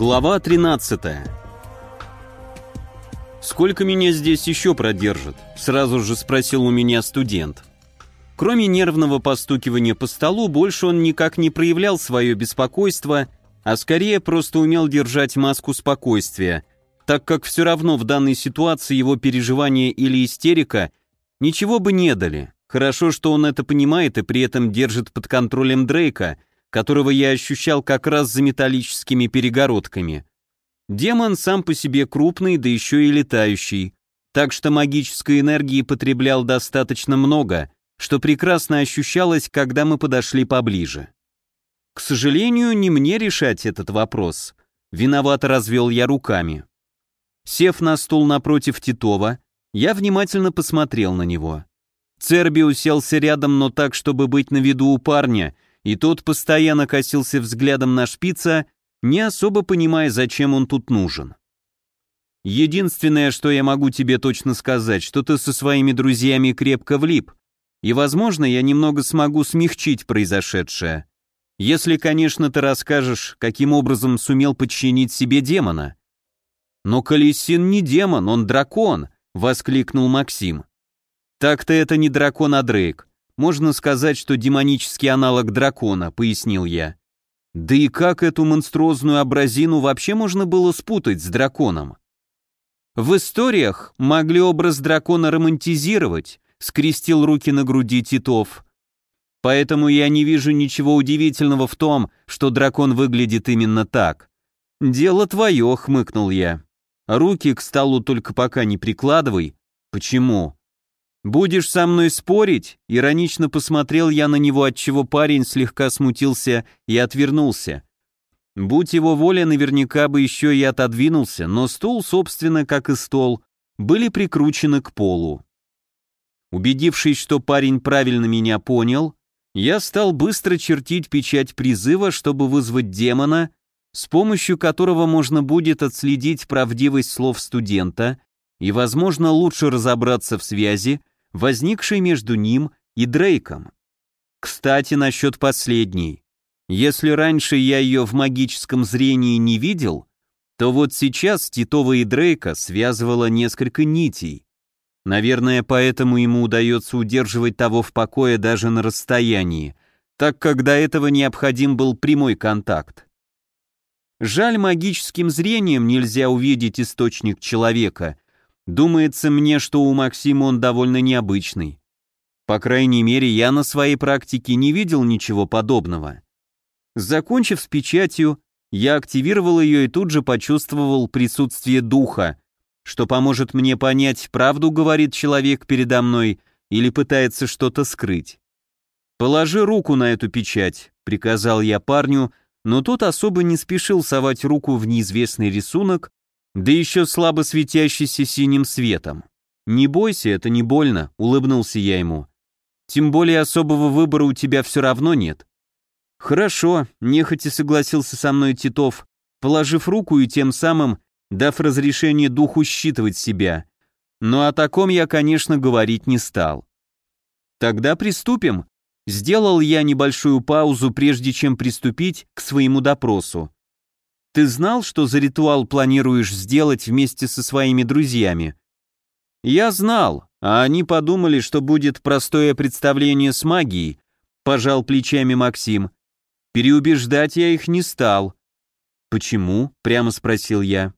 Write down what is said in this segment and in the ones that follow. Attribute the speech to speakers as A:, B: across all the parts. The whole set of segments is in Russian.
A: Глава 13 «Сколько меня здесь еще продержат?» — сразу же спросил у меня студент. Кроме нервного постукивания по столу, больше он никак не проявлял свое беспокойство, а скорее просто умел держать маску спокойствия, так как все равно в данной ситуации его переживания или истерика ничего бы не дали. Хорошо, что он это понимает и при этом держит под контролем Дрейка — которого я ощущал как раз за металлическими перегородками. Демон сам по себе крупный, да еще и летающий, так что магической энергии потреблял достаточно много, что прекрасно ощущалось, когда мы подошли поближе. К сожалению, не мне решать этот вопрос. Виновато развел я руками. Сев на стул напротив Титова, я внимательно посмотрел на него. Церби уселся рядом, но так, чтобы быть на виду у парня — и тот постоянно косился взглядом на шпица, не особо понимая, зачем он тут нужен. Единственное, что я могу тебе точно сказать, что ты со своими друзьями крепко влип, и, возможно, я немного смогу смягчить произошедшее. Если, конечно, ты расскажешь, каким образом сумел подчинить себе демона. Но Колесин не демон, он дракон, воскликнул Максим. Так-то это не дракон, а Дрейк. Можно сказать, что демонический аналог дракона, пояснил я. Да и как эту монструозную образину вообще можно было спутать с драконом? В историях могли образ дракона романтизировать, скрестил руки на груди Титов. Поэтому я не вижу ничего удивительного в том, что дракон выглядит именно так. Дело твое, хмыкнул я. Руки к столу только пока не прикладывай. Почему? «Будешь со мной спорить?» Иронично посмотрел я на него, отчего парень слегка смутился и отвернулся. Будь его воля, наверняка бы еще и отодвинулся, но стул, собственно, как и стол, были прикручены к полу. Убедившись, что парень правильно меня понял, я стал быстро чертить печать призыва, чтобы вызвать демона, с помощью которого можно будет отследить правдивость слов студента и, возможно, лучше разобраться в связи, возникшей между ним и Дрейком. Кстати, насчет последней. Если раньше я ее в магическом зрении не видел, то вот сейчас Титова и Дрейка связывало несколько нитей. Наверное, поэтому ему удается удерживать того в покое даже на расстоянии, так как до этого необходим был прямой контакт. Жаль, магическим зрением нельзя увидеть источник человека, Думается мне, что у Максима он довольно необычный. По крайней мере, я на своей практике не видел ничего подобного. Закончив с печатью, я активировал ее и тут же почувствовал присутствие духа, что поможет мне понять, правду говорит человек передо мной или пытается что-то скрыть. «Положи руку на эту печать», — приказал я парню, но тот особо не спешил совать руку в неизвестный рисунок, да еще слабо светящийся синим светом. «Не бойся, это не больно», — улыбнулся я ему. «Тем более особого выбора у тебя все равно нет». «Хорошо», — нехотя согласился со мной Титов, положив руку и тем самым дав разрешение духу считывать себя. Но о таком я, конечно, говорить не стал. «Тогда приступим», — сделал я небольшую паузу, прежде чем приступить к своему допросу. Ты знал, что за ритуал планируешь сделать вместе со своими друзьями? Я знал, а они подумали, что будет простое представление с магией, пожал плечами Максим. Переубеждать я их не стал. Почему? прямо спросил я.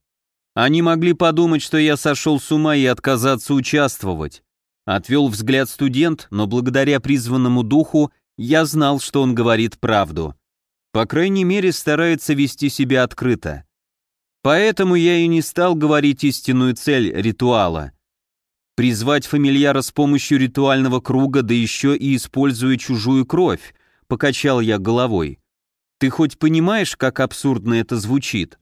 A: Они могли подумать, что я сошел с ума и отказаться участвовать. Отвел взгляд студент, но благодаря призванному духу я знал, что он говорит правду. По крайней мере, старается вести себя открыто. Поэтому я и не стал говорить истинную цель ритуала. Призвать фамильяра с помощью ритуального круга, да еще и используя чужую кровь, покачал я головой. Ты хоть понимаешь, как абсурдно это звучит?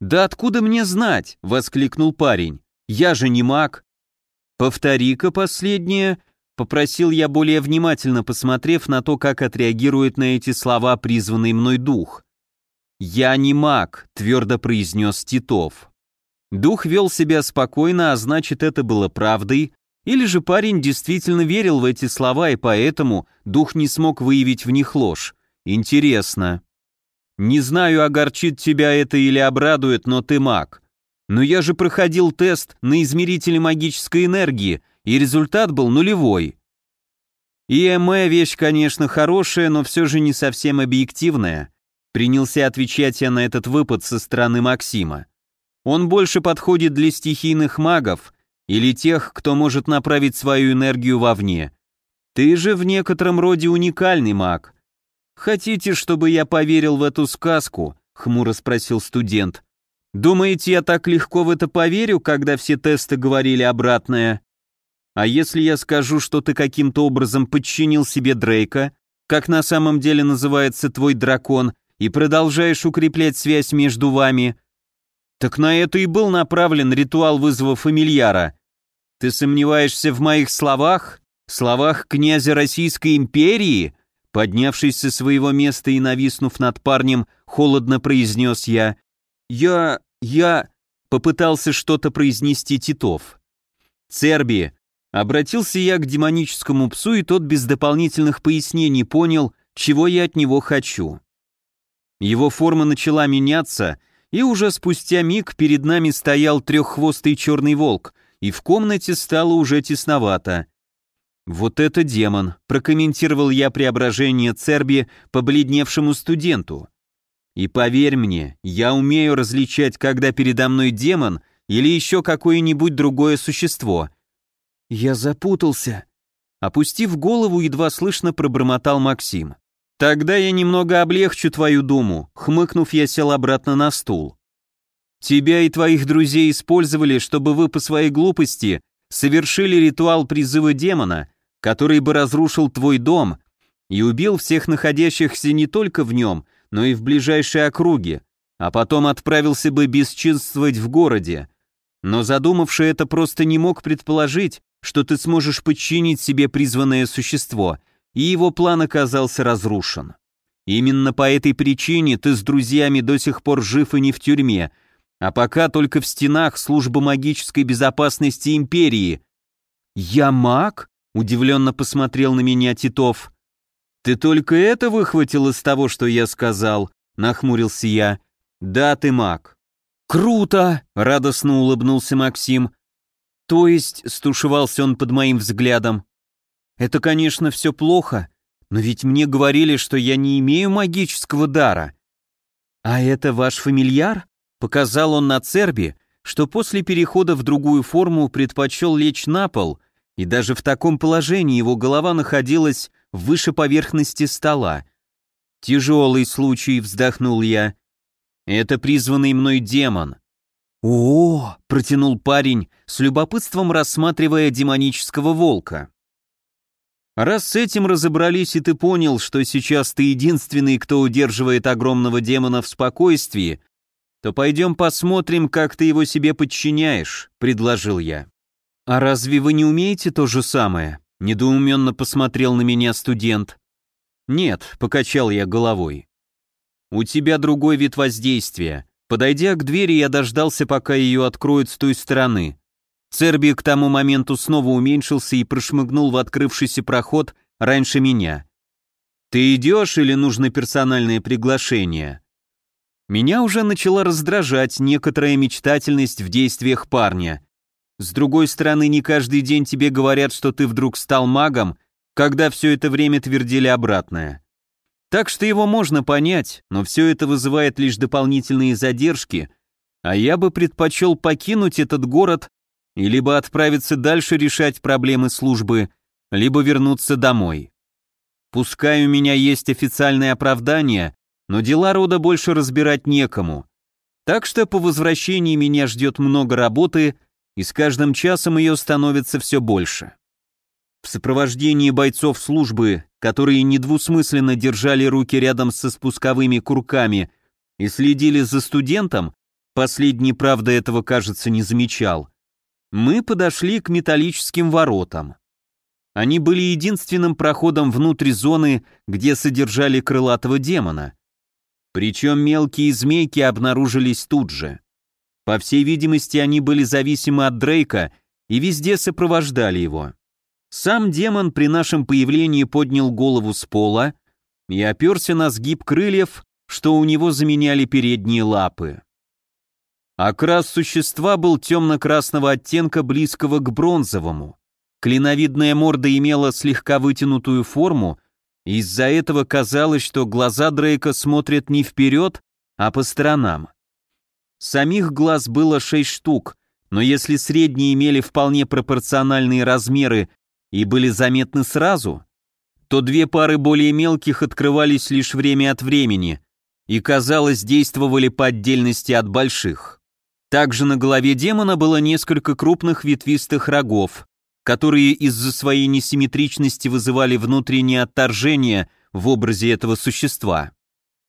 A: Да откуда мне знать? воскликнул парень. Я же не маг. Повтори-ка последнее, Попросил я более внимательно, посмотрев на то, как отреагирует на эти слова призванный мной дух. «Я не маг», — твердо произнес Титов. Дух вел себя спокойно, а значит, это было правдой, или же парень действительно верил в эти слова, и поэтому дух не смог выявить в них ложь. Интересно. Не знаю, огорчит тебя это или обрадует, но ты маг. Но я же проходил тест на измерителе магической энергии, и результат был нулевой. ИМЭ вещь, конечно, хорошая, но все же не совсем объективная. Принялся отвечать я на этот выпад со стороны Максима. Он больше подходит для стихийных магов или тех, кто может направить свою энергию вовне. Ты же в некотором роде уникальный маг. Хотите, чтобы я поверил в эту сказку? Хмуро спросил студент. Думаете, я так легко в это поверю, когда все тесты говорили обратное? А если я скажу, что ты каким-то образом подчинил себе Дрейка, как на самом деле называется твой дракон, и продолжаешь укреплять связь между вами, так на это и был направлен ритуал вызова фамильяра. Ты сомневаешься в моих словах? Словах князя Российской империи? Поднявшись со своего места и нависнув над парнем, холодно произнес я. Я... я... Попытался что-то произнести Титов. Церби. Обратился я к демоническому псу, и тот без дополнительных пояснений понял, чего я от него хочу. Его форма начала меняться, и уже спустя миг перед нами стоял треххвостый черный волк, и в комнате стало уже тесновато. «Вот это демон», — прокомментировал я преображение Церби побледневшему студенту. «И поверь мне, я умею различать, когда передо мной демон или еще какое-нибудь другое существо». «Я запутался», — опустив голову, едва слышно пробормотал Максим. «Тогда я немного облегчу твою думу», — хмыкнув, я сел обратно на стул. «Тебя и твоих друзей использовали, чтобы вы по своей глупости совершили ритуал призыва демона, который бы разрушил твой дом и убил всех находящихся не только в нем, но и в ближайшей округе, а потом отправился бы бесчинствовать в городе. Но задумавший это просто не мог предположить, что ты сможешь подчинить себе призванное существо — и его план оказался разрушен. Именно по этой причине ты с друзьями до сих пор жив и не в тюрьме, а пока только в стенах службы магической безопасности империи. Я маг? Удивленно посмотрел на меня Титов. Ты только это выхватил из того, что я сказал, нахмурился я. Да, ты маг. Круто! Радостно улыбнулся Максим. То есть, стушевался он под моим взглядом, это, конечно, все плохо, но ведь мне говорили, что я не имею магического дара. А это ваш фамильяр? Показал он на Церби, что после перехода в другую форму предпочел лечь на пол, и даже в таком положении его голова находилась выше поверхности стола. «Тяжелый случай», — вздохнул я. «Это призванный мной демон». «О!» — протянул парень, с любопытством рассматривая демонического волка. Раз с этим разобрались, и ты понял, что сейчас ты единственный, кто удерживает огромного демона в спокойствии, то пойдем посмотрим, как ты его себе подчиняешь», — предложил я. «А разве вы не умеете то же самое?» — недоуменно посмотрел на меня студент. «Нет», — покачал я головой. «У тебя другой вид воздействия. Подойдя к двери, я дождался, пока ее откроют с той стороны. Церби к тому моменту снова уменьшился и прошмыгнул в открывшийся проход раньше меня. «Ты идешь или нужно персональное приглашение?» Меня уже начала раздражать некоторая мечтательность в действиях парня. С другой стороны, не каждый день тебе говорят, что ты вдруг стал магом, когда все это время твердили обратное. Так что его можно понять, но все это вызывает лишь дополнительные задержки, а я бы предпочел покинуть этот город и либо отправиться дальше решать проблемы службы, либо вернуться домой. Пускай у меня есть официальное оправдание, но дела рода больше разбирать некому. Так что по возвращении меня ждет много работы, и с каждым часом ее становится все больше. В сопровождении бойцов службы, которые недвусмысленно держали руки рядом со спусковыми курками и следили за студентом, последний, правда, этого, кажется, не замечал, мы подошли к металлическим воротам. Они были единственным проходом внутрь зоны, где содержали крылатого демона. Причем мелкие змейки обнаружились тут же. По всей видимости, они были зависимы от Дрейка и везде сопровождали его. Сам демон при нашем появлении поднял голову с пола и оперся на сгиб крыльев, что у него заменяли передние лапы. Окрас существа был темно-красного оттенка, близкого к бронзовому. Клиновидная морда имела слегка вытянутую форму, из-за этого казалось, что глаза Дрейка смотрят не вперед, а по сторонам. Самих глаз было шесть штук, но если средние имели вполне пропорциональные размеры и были заметны сразу, то две пары более мелких открывались лишь время от времени и, казалось, действовали по отдельности от больших. Также на голове демона было несколько крупных ветвистых рогов, которые из-за своей несимметричности вызывали внутреннее отторжение в образе этого существа.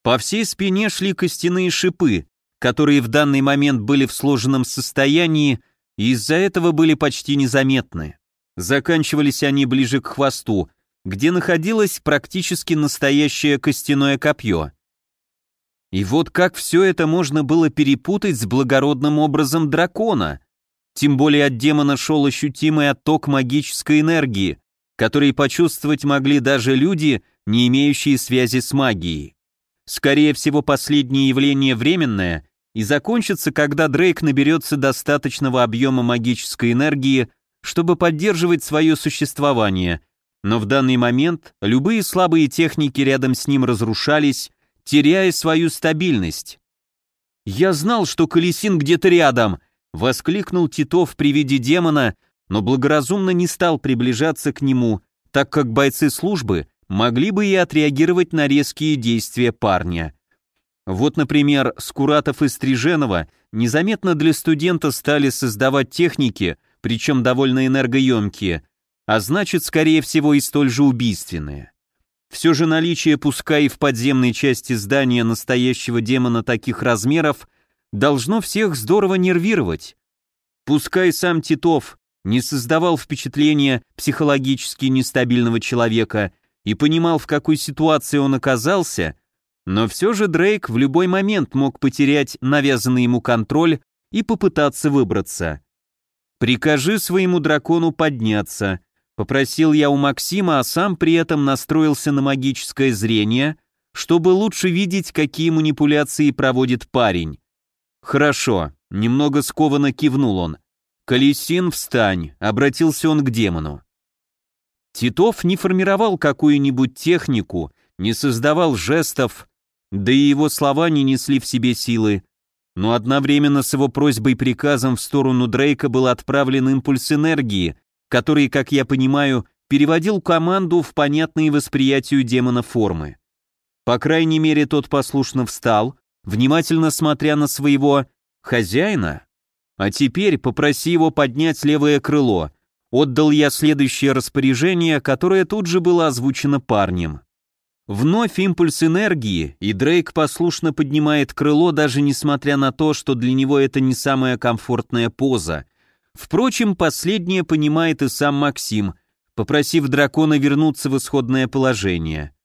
A: По всей спине шли костяные шипы, которые в данный момент были в сложенном состоянии и из-за этого были почти незаметны. Заканчивались они ближе к хвосту, где находилось практически настоящее костяное копье. И вот как все это можно было перепутать с благородным образом дракона? Тем более от демона шел ощутимый отток магической энергии, который почувствовать могли даже люди, не имеющие связи с магией. Скорее всего, последнее явление временное и закончится, когда Дрейк наберется достаточного объема магической энергии, чтобы поддерживать свое существование, но в данный момент любые слабые техники рядом с ним разрушались, теряя свою стабильность. «Я знал, что Колесин где-то рядом!» — воскликнул Титов при виде демона, но благоразумно не стал приближаться к нему, так как бойцы службы могли бы и отреагировать на резкие действия парня. Вот, например, Скуратов и Стриженова незаметно для студента стали создавать техники, причем довольно энергоемкие, а значит, скорее всего, и столь же убийственные. Все же наличие, пускай и в подземной части здания настоящего демона таких размеров, должно всех здорово нервировать. Пускай сам Титов не создавал впечатления психологически нестабильного человека и понимал, в какой ситуации он оказался, но все же Дрейк в любой момент мог потерять навязанный ему контроль и попытаться выбраться. «Прикажи своему дракону подняться», Попросил я у Максима, а сам при этом настроился на магическое зрение, чтобы лучше видеть, какие манипуляции проводит парень. «Хорошо», — немного скованно кивнул он. «Колесин, встань», — обратился он к демону. Титов не формировал какую-нибудь технику, не создавал жестов, да и его слова не несли в себе силы, но одновременно с его просьбой и приказом в сторону Дрейка был отправлен импульс энергии, который, как я понимаю, переводил команду в понятные восприятию демона формы. По крайней мере, тот послушно встал, внимательно смотря на своего хозяина. А теперь попроси его поднять левое крыло. Отдал я следующее распоряжение, которое тут же было озвучено парнем. Вновь импульс энергии, и Дрейк послушно поднимает крыло, даже несмотря на то, что для него это не самая комфортная поза, Впрочем, последнее понимает и сам Максим, попросив дракона вернуться в исходное положение.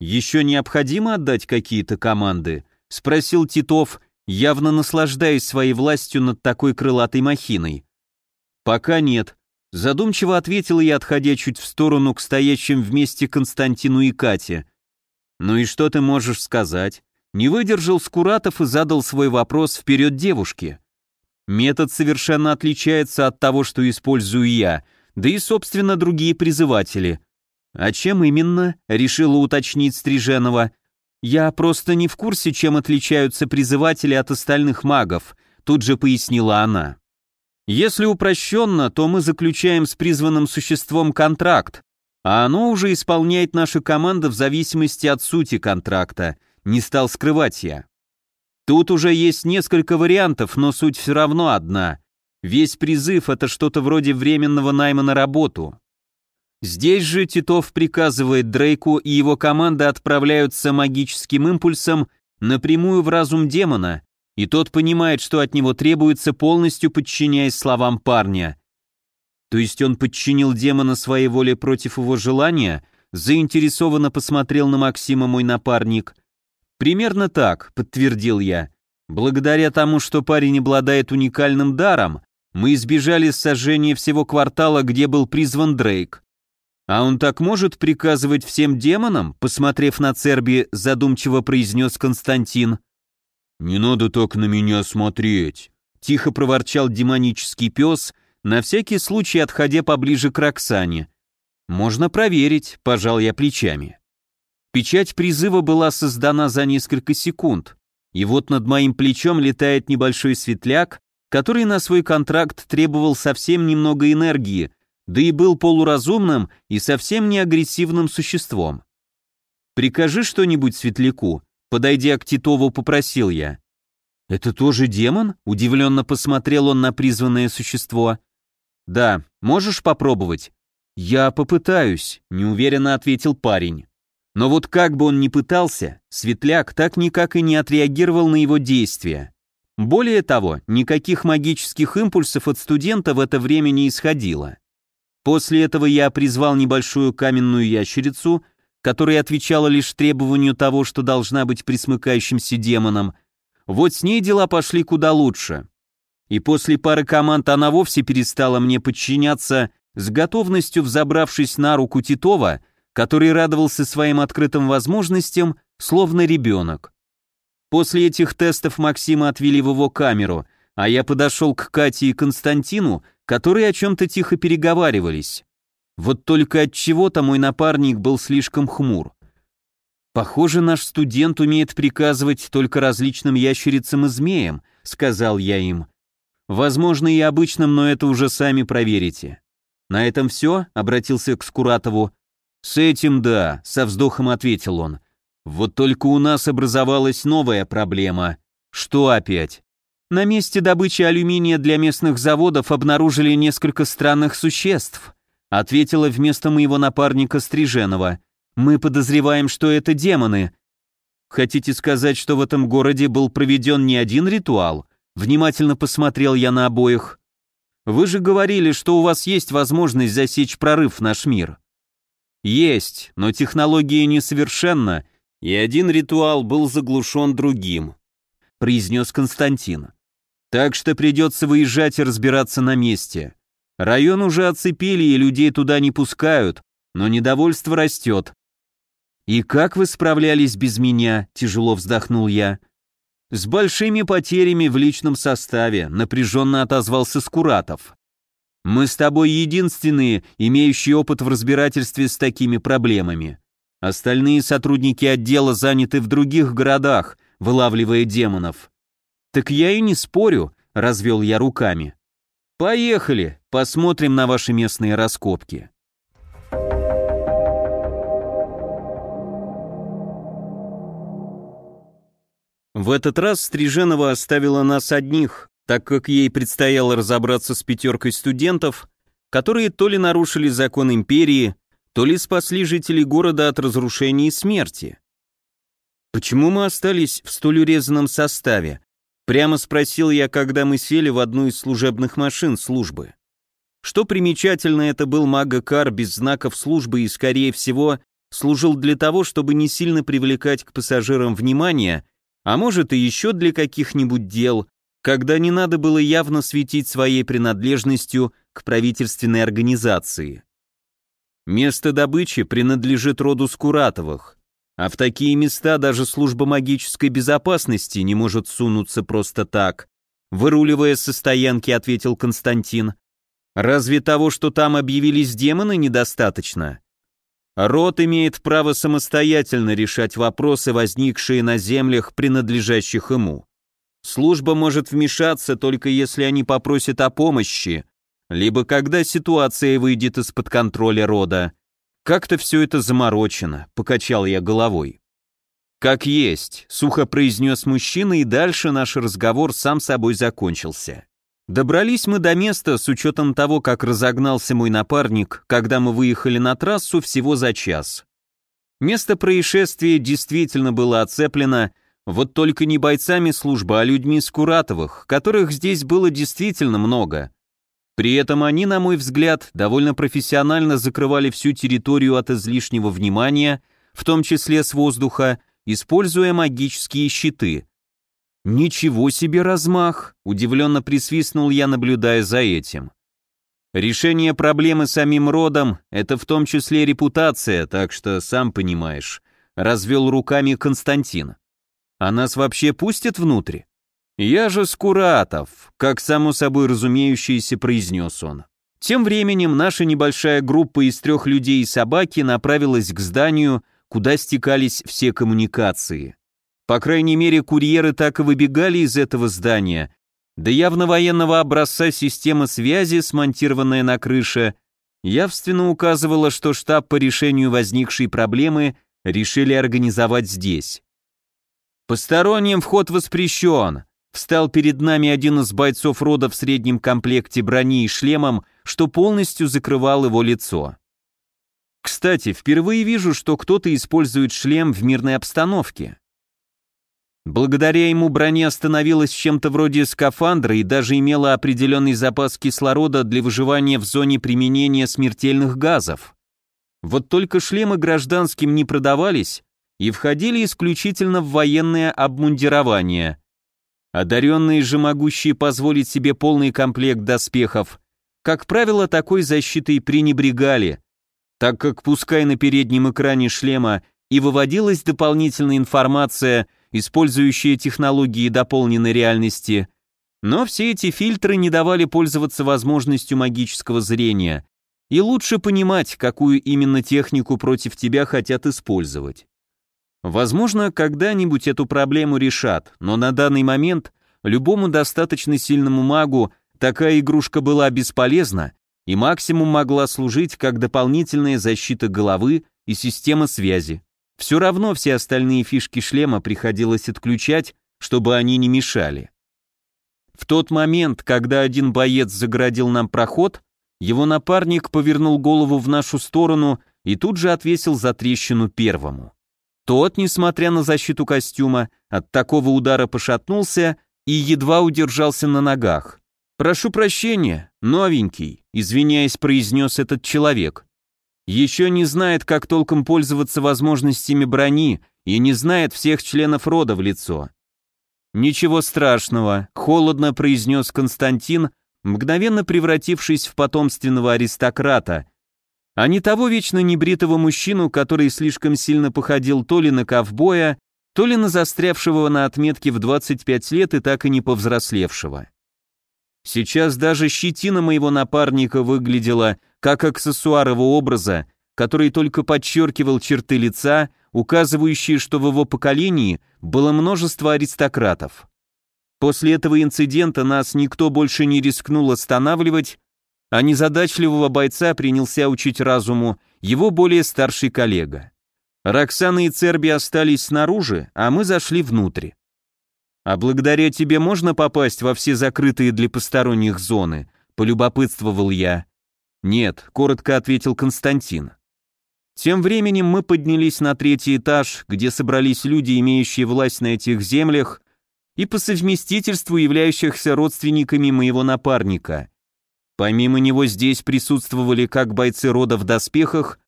A: «Еще необходимо отдать какие-то команды?» — спросил Титов, явно наслаждаясь своей властью над такой крылатой махиной. «Пока нет», — задумчиво ответил я, отходя чуть в сторону к стоящим вместе Константину и Кате. «Ну и что ты можешь сказать?» Не выдержал Скуратов и задал свой вопрос вперед девушке. Метод совершенно отличается от того, что использую я, да и, собственно, другие призыватели. А чем именно, решила уточнить Стриженова. Я просто не в курсе, чем отличаются призыватели от остальных магов, тут же пояснила она. Если упрощенно, то мы заключаем с призванным существом контракт, а оно уже исполняет наша команда в зависимости от сути контракта, не стал скрывать я. Тут уже есть несколько вариантов, но суть все равно одна. Весь призыв — это что-то вроде временного найма на работу. Здесь же Титов приказывает Дрейку, и его команда отправляются магическим импульсом напрямую в разум демона, и тот понимает, что от него требуется, полностью подчиняясь словам парня. То есть он подчинил демона своей воле против его желания, заинтересованно посмотрел на Максима мой напарник — «Примерно так», — подтвердил я. «Благодаря тому, что парень обладает уникальным даром, мы избежали сожжения всего квартала, где был призван Дрейк. «А он так может приказывать всем демонам?» Посмотрев на Церби, задумчиво произнес Константин. «Не надо так на меня смотреть», — тихо проворчал демонический пес, на всякий случай отходя поближе к Роксане. «Можно проверить», — пожал я плечами. Печать призыва была создана за несколько секунд, и вот над моим плечом летает небольшой светляк, который на свой контракт требовал совсем немного энергии, да и был полуразумным и совсем не агрессивным существом. «Прикажи что-нибудь светляку», подойдя к Титову, попросил я. «Это тоже демон?» — удивленно посмотрел он на призванное существо. «Да, можешь попробовать?» «Я попытаюсь», — неуверенно ответил парень. Но вот как бы он ни пытался, Светляк так никак и не отреагировал на его действия. Более того, никаких магических импульсов от студента в это время не исходило. После этого я призвал небольшую каменную ящерицу, которая отвечала лишь требованию того, что должна быть присмыкающимся демоном. Вот с ней дела пошли куда лучше. И после пары команд она вовсе перестала мне подчиняться, с готовностью взобравшись на руку Титова, который радовался своим открытым возможностям, словно ребенок. После этих тестов Максима отвели в его камеру, а я подошел к Кате и Константину, которые о чем-то тихо переговаривались. Вот только от чего-то мой напарник был слишком хмур. Похоже, наш студент умеет приказывать только различным ящерицам и змеям, сказал я им. Возможно, и обычным, но это уже сами проверите. На этом все, обратился к Скуратову. «С этим да», — со вздохом ответил он. «Вот только у нас образовалась новая проблема. Что опять?» На месте добычи алюминия для местных заводов обнаружили несколько странных существ, ответила вместо моего напарника Стриженова. Мы подозреваем, что это демоны. Хотите сказать, что в этом городе был проведен не один ритуал? Внимательно посмотрел я на обоих. Вы же говорили, что у вас есть возможность засечь прорыв в наш мир. Есть, но технология несовершенна, и один ритуал был заглушен другим, произнес Константин. Так что придется выезжать и разбираться на месте. Район уже оцепили и людей туда не пускают, но недовольство растет. «И как вы справлялись без меня?» – тяжело вздохнул я. «С большими потерями в личном составе», – напряженно отозвался Скуратов. Мы с тобой единственные, имеющие опыт в разбирательстве с такими проблемами. Остальные сотрудники отдела заняты в других городах, вылавливая демонов. Так я и не спорю, развел я руками. Поехали, посмотрим на ваши местные раскопки. В этот раз Стриженова оставила нас одних, так как ей предстояло разобраться с пятеркой студентов, которые то ли нарушили закон империи, то ли спасли жителей города от разрушения и смерти. «Почему мы остались в столь урезанном составе?» Прямо спросил я, когда мы сели в одну из служебных машин службы. Что примечательно, это был мага-кар без знаков службы и, скорее всего, служил для того, чтобы не сильно привлекать к пассажирам внимание, а может и еще для каких-нибудь дел, когда не надо было явно светить своей принадлежностью к правительственной организации. Место добычи принадлежит роду Скуратовых, а в такие места даже служба магической безопасности не может сунуться просто так. Выруливая со стоянки, ответил Константин. Разве того, что там объявились демоны, недостаточно? Род имеет право самостоятельно решать вопросы, возникшие на землях, принадлежащих ему. Служба может вмешаться только если они попросят о помощи, либо когда ситуация выйдет из-под контроля рода. Как-то все это заморочено, покачал я головой. Как есть, сухо произнес мужчина, и дальше наш разговор сам собой закончился. Добрались мы до места с учетом того, как разогнался мой напарник, когда мы выехали на трассу всего за час. Место происшествия действительно было оцеплено, вот только не бойцами службы, а людьми Скуратовых, которых здесь было действительно много. При этом они, на мой взгляд, довольно профессионально закрывали всю территорию от излишнего внимания, в том числе с воздуха, используя магические щиты. «Ничего себе размах!» — удивленно присвистнул я, наблюдая за этим. Решение проблемы самим родом — это в том числе репутация, так что, сам понимаешь, развел руками Константин. А нас вообще пустят внутрь? Я же Скуратов, как само собой разумеющееся произнес он. Тем временем наша небольшая группа из трех людей и собаки направилась к зданию, куда стекались все коммуникации. По крайней мере, курьеры так и выбегали из этого здания, да явно военного образца система связи, смонтированная на крыше, явственно указывала, что штаб по решению возникшей проблемы решили организовать здесь. «Посторонним вход воспрещен», Встал перед нами один из бойцов рода в среднем комплекте брони и шлемом, что полностью закрывал его лицо. Кстати, впервые вижу, что кто-то использует шлем в мирной обстановке. Благодаря ему броня становилась чем-то вроде скафандра и даже имела определенный запас кислорода для выживания в зоне применения смертельных газов. Вот только шлемы гражданским не продавались и входили исключительно в военное обмундирование. Одаренные же могущие позволить себе полный комплект доспехов, как правило, такой защитой пренебрегали, так как пускай на переднем экране шлема и выводилась дополнительная информация – использующие технологии дополненной реальности, но все эти фильтры не давали пользоваться возможностью магического зрения, и лучше понимать, какую именно технику против тебя хотят использовать. Возможно, когда-нибудь эту проблему решат, но на данный момент любому достаточно сильному магу такая игрушка была бесполезна и максимум могла служить как дополнительная защита головы и система связи. Все равно все остальные фишки шлема приходилось отключать, чтобы они не мешали. В тот момент, когда один боец загородил нам проход, его напарник повернул голову в нашу сторону и тут же отвесил за трещину первому. Тот, несмотря на защиту костюма, от такого удара пошатнулся и едва удержался на ногах. «Прошу прощения, новенький», извиняясь, произнес этот человек еще не знает, как толком пользоваться возможностями брони и не знает всех членов рода в лицо. «Ничего страшного», — холодно произнес Константин, мгновенно превратившись в потомственного аристократа, а не того вечно небритого мужчину, который слишком сильно походил то ли на ковбоя, то ли на застрявшего на отметке в 25 лет и так и не повзрослевшего. Сейчас даже щетина моего напарника выглядела как аксессуар его образа, который только подчеркивал черты лица, указывающие, что в его поколении было множество аристократов. После этого инцидента нас никто больше не рискнул останавливать, а незадачливого бойца принялся учить разуму его более старший коллега. Роксана и Церби остались снаружи, а мы зашли внутрь. «А благодаря тебе можно попасть во все закрытые для посторонних зоны?» — полюбопытствовал я. «Нет», — коротко ответил Константин. Тем временем мы поднялись на третий этаж, где собрались люди, имеющие власть на этих землях и по совместительству являющихся родственниками моего напарника. Помимо него здесь присутствовали как бойцы рода в доспехах,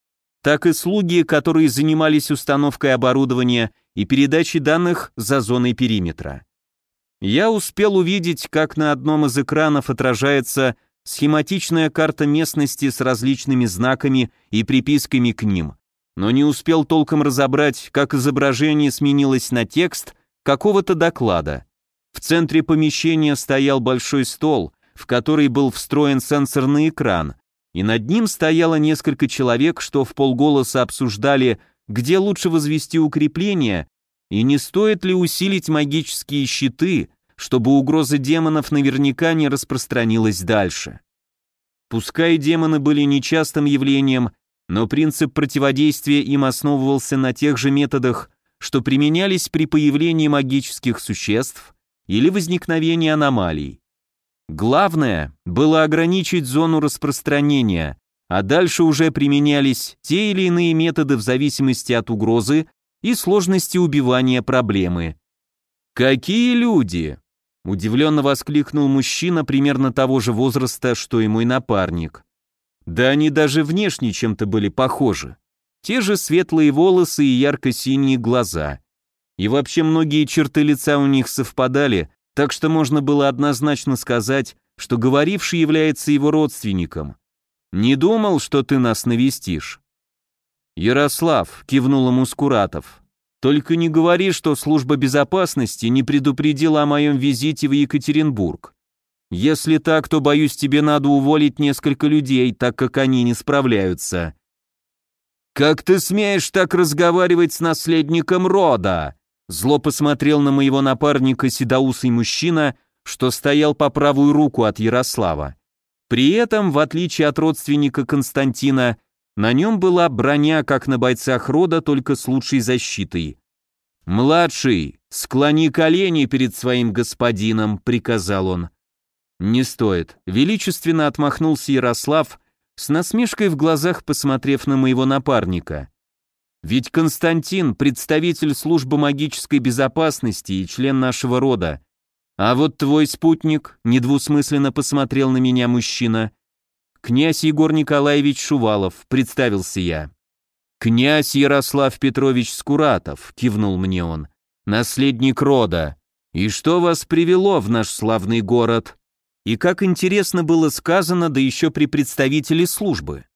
A: так и слуги, которые занимались установкой оборудования и передачей данных за зоной периметра. Я успел увидеть, как на одном из экранов отражается схематичная карта местности с различными знаками и приписками к ним, но не успел толком разобрать, как изображение сменилось на текст какого-то доклада. В центре помещения стоял большой стол, в который был встроен сенсорный экран, и над ним стояло несколько человек, что в полголоса обсуждали, где лучше возвести укрепление и не стоит ли усилить магические щиты, чтобы угроза демонов наверняка не распространилась дальше. Пускай демоны были нечастым явлением, но принцип противодействия им основывался на тех же методах, что применялись при появлении магических существ или возникновении аномалий. Главное было ограничить зону распространения, а дальше уже применялись те или иные методы в зависимости от угрозы и сложности убивания проблемы. «Какие люди!» Удивленно воскликнул мужчина примерно того же возраста, что и мой напарник. Да они даже внешне чем-то были похожи. Те же светлые волосы и ярко-синие глаза. И вообще многие черты лица у них совпадали, так что можно было однозначно сказать, что говоривший является его родственником. Не думал, что ты нас навестишь». «Ярослав», — кивнул ему Скуратов, — «только не говори, что служба безопасности не предупредила о моем визите в Екатеринбург. Если так, то, боюсь, тебе надо уволить несколько людей, так как они не справляются». «Как ты смеешь так разговаривать с наследником рода?» Зло посмотрел на моего напарника седоусый мужчина, что стоял по правую руку от Ярослава. При этом, в отличие от родственника Константина, на нем была броня, как на бойцах рода, только с лучшей защитой. «Младший, склони колени перед своим господином», — приказал он. «Не стоит», — величественно отмахнулся Ярослав, с насмешкой в глазах посмотрев на моего напарника. «Ведь Константин — представитель службы магической безопасности и член нашего рода. А вот твой спутник, недвусмысленно посмотрел на меня мужчина. Князь Егор Николаевич Шувалов, представился я. Князь Ярослав Петрович Скуратов, кивнул мне он, наследник рода. И что вас привело в наш славный город? И как интересно было сказано, да еще при представителе службы.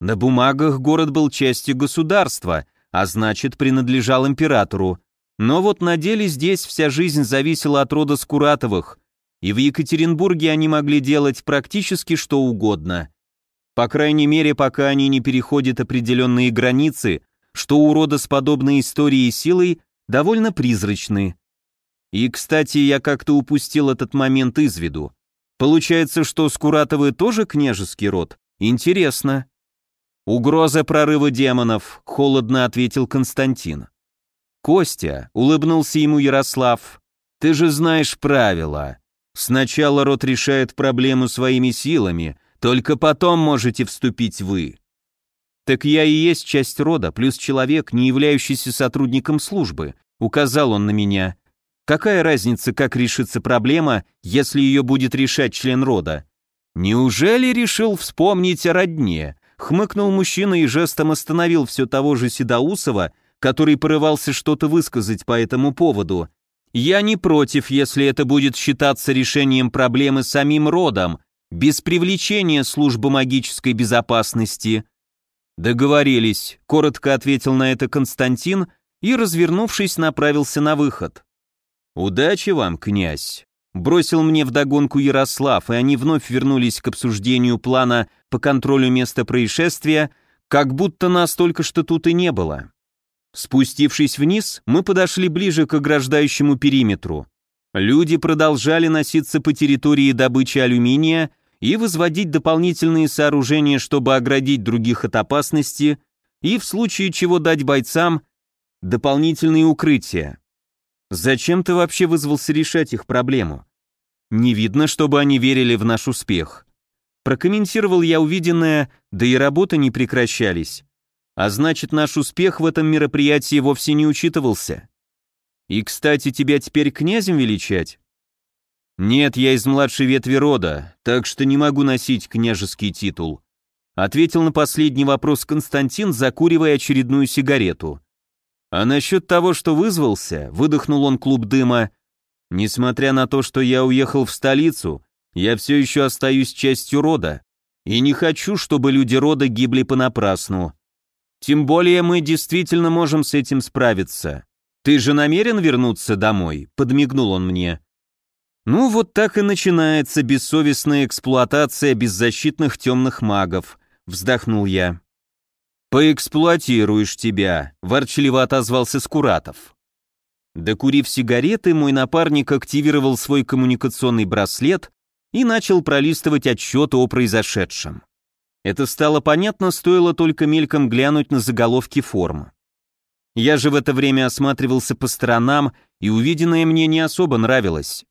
A: На бумагах город был частью государства, а значит принадлежал императору. Но вот на деле здесь вся жизнь зависела от рода Скуратовых, и в Екатеринбурге они могли делать практически что угодно. По крайней мере, пока они не переходят определенные границы, что у рода с подобной историей и силой довольно призрачны. И, кстати, я как-то упустил этот момент из виду. Получается, что Скуратовы тоже княжеский род? Интересно. Угроза прорыва демонов, холодно ответил Константин. Костя, улыбнулся ему Ярослав, ты же знаешь правила. Сначала род решает проблему своими силами, только потом можете вступить вы. Так я и есть часть рода, плюс человек, не являющийся сотрудником службы, указал он на меня. Какая разница, как решится проблема, если ее будет решать член рода? Неужели решил вспомнить о родне? Хмыкнул мужчина и жестом остановил все того же Седоусова, который порывался что-то высказать по этому поводу. «Я не против, если это будет считаться решением проблемы самим родом, без привлечения службы магической безопасности». «Договорились», — коротко ответил на это Константин и, развернувшись, направился на выход. «Удачи вам, князь!» Бросил мне вдогонку Ярослав, и они вновь вернулись к обсуждению плана по контролю места происшествия, как будто нас только что тут и не было. Спустившись вниз, мы подошли ближе к ограждающему периметру. Люди продолжали носиться по территории добычи алюминия и возводить дополнительные сооружения, чтобы оградить других от опасности и в случае чего дать бойцам дополнительные укрытия. Зачем ты вообще вызвался решать их проблему? Не видно, чтобы они верили в наш успех. Прокомментировал я увиденное, да и работы не прекращались. А значит, наш успех в этом мероприятии вовсе не учитывался. И, кстати, тебя теперь князем величать? Нет, я из младшей ветви рода, так что не могу носить княжеский титул. Ответил на последний вопрос Константин, закуривая очередную сигарету. А насчет того, что вызвался, выдохнул он клуб дыма, несмотря на то, что я уехал в столицу, я все еще остаюсь частью рода, и не хочу, чтобы люди рода гибли понапрасну. Тем более мы действительно можем с этим справиться. Ты же намерен вернуться домой?» — подмигнул он мне. «Ну, вот так и начинается бессовестная эксплуатация беззащитных темных магов», — вздохнул я. «Поэксплуатируешь тебя», — ворчливо отозвался Скуратов. Докурив сигареты, мой напарник активировал свой коммуникационный браслет и начал пролистывать отчеты о произошедшем. Это стало понятно, стоило только мельком глянуть на заголовки формы. Я же в это время осматривался по сторонам, и увиденное мне не особо нравилось.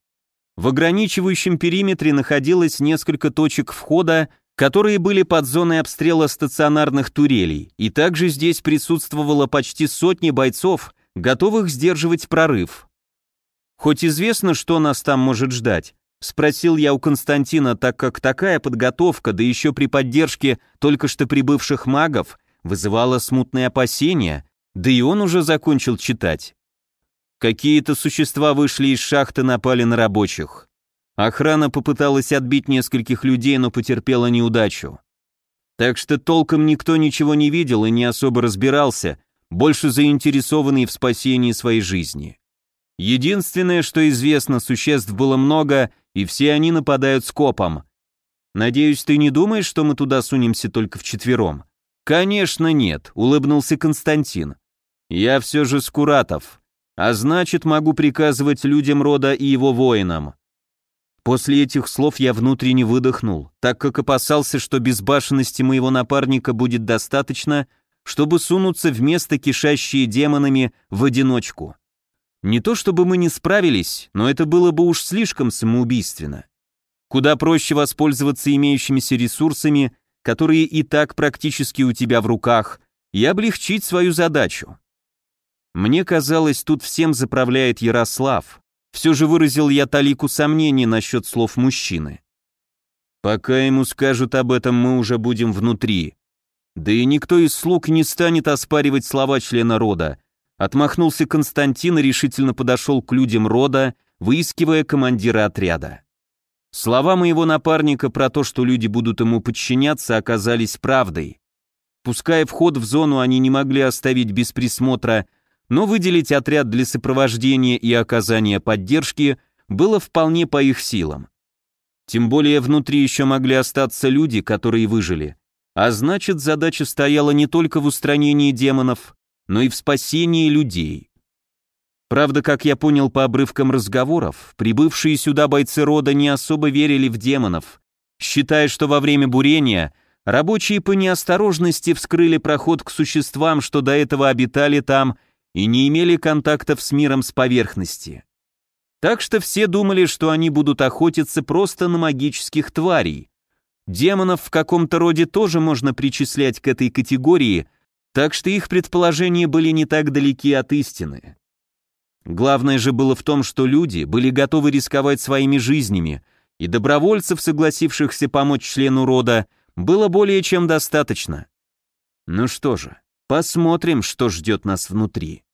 A: В ограничивающем периметре находилось несколько точек входа, которые были под зоной обстрела стационарных турелей, и также здесь присутствовало почти сотни бойцов, готовых сдерживать прорыв. Хоть известно, что нас там может ждать, спросил я у Константина, так как такая подготовка, да еще при поддержке только что прибывших магов, вызывала смутные опасения, да и он уже закончил читать. Какие-то существа вышли из шахты, напали на рабочих. Охрана попыталась отбить нескольких людей, но потерпела неудачу. Так что толком никто ничего не видел и не особо разбирался, больше заинтересованный в спасении своей жизни. Единственное, что известно, существ было много, и все они нападают скопом. Надеюсь, ты не думаешь, что мы туда сунемся только вчетвером? Конечно, нет, улыбнулся Константин. Я все же Скуратов, а значит, могу приказывать людям рода и его воинам. После этих слов я внутренне выдохнул, так как опасался, что безбашенности моего напарника будет достаточно, чтобы сунуться в место, кишащее демонами, в одиночку. Не то чтобы мы не справились, но это было бы уж слишком самоубийственно. Куда проще воспользоваться имеющимися ресурсами, которые и так практически у тебя в руках, и облегчить свою задачу. Мне казалось, тут всем заправляет Ярослав. Все же выразил я талику сомнений насчет слов мужчины. Пока ему скажут об этом, мы уже будем внутри. Да и никто из слуг не станет оспаривать слова члена рода, Отмахнулся Константин и решительно подошел к людям рода, выискивая командира отряда. Слова моего напарника про то, что люди будут ему подчиняться, оказались правдой. Пускай вход в зону они не могли оставить без присмотра, но выделить отряд для сопровождения и оказания поддержки было вполне по их силам. Тем более внутри еще могли остаться люди, которые выжили. А значит, задача стояла не только в устранении демонов, но и в спасении людей. Правда, как я понял по обрывкам разговоров, прибывшие сюда бойцы рода не особо верили в демонов, считая, что во время бурения рабочие по неосторожности вскрыли проход к существам, что до этого обитали там и не имели контактов с миром с поверхности. Так что все думали, что они будут охотиться просто на магических тварей. Демонов в каком-то роде тоже можно причислять к этой категории – так что их предположения были не так далеки от истины. Главное же было в том, что люди были готовы рисковать своими жизнями, и добровольцев, согласившихся помочь члену рода, было более чем достаточно. Ну что же, посмотрим, что ждет нас внутри.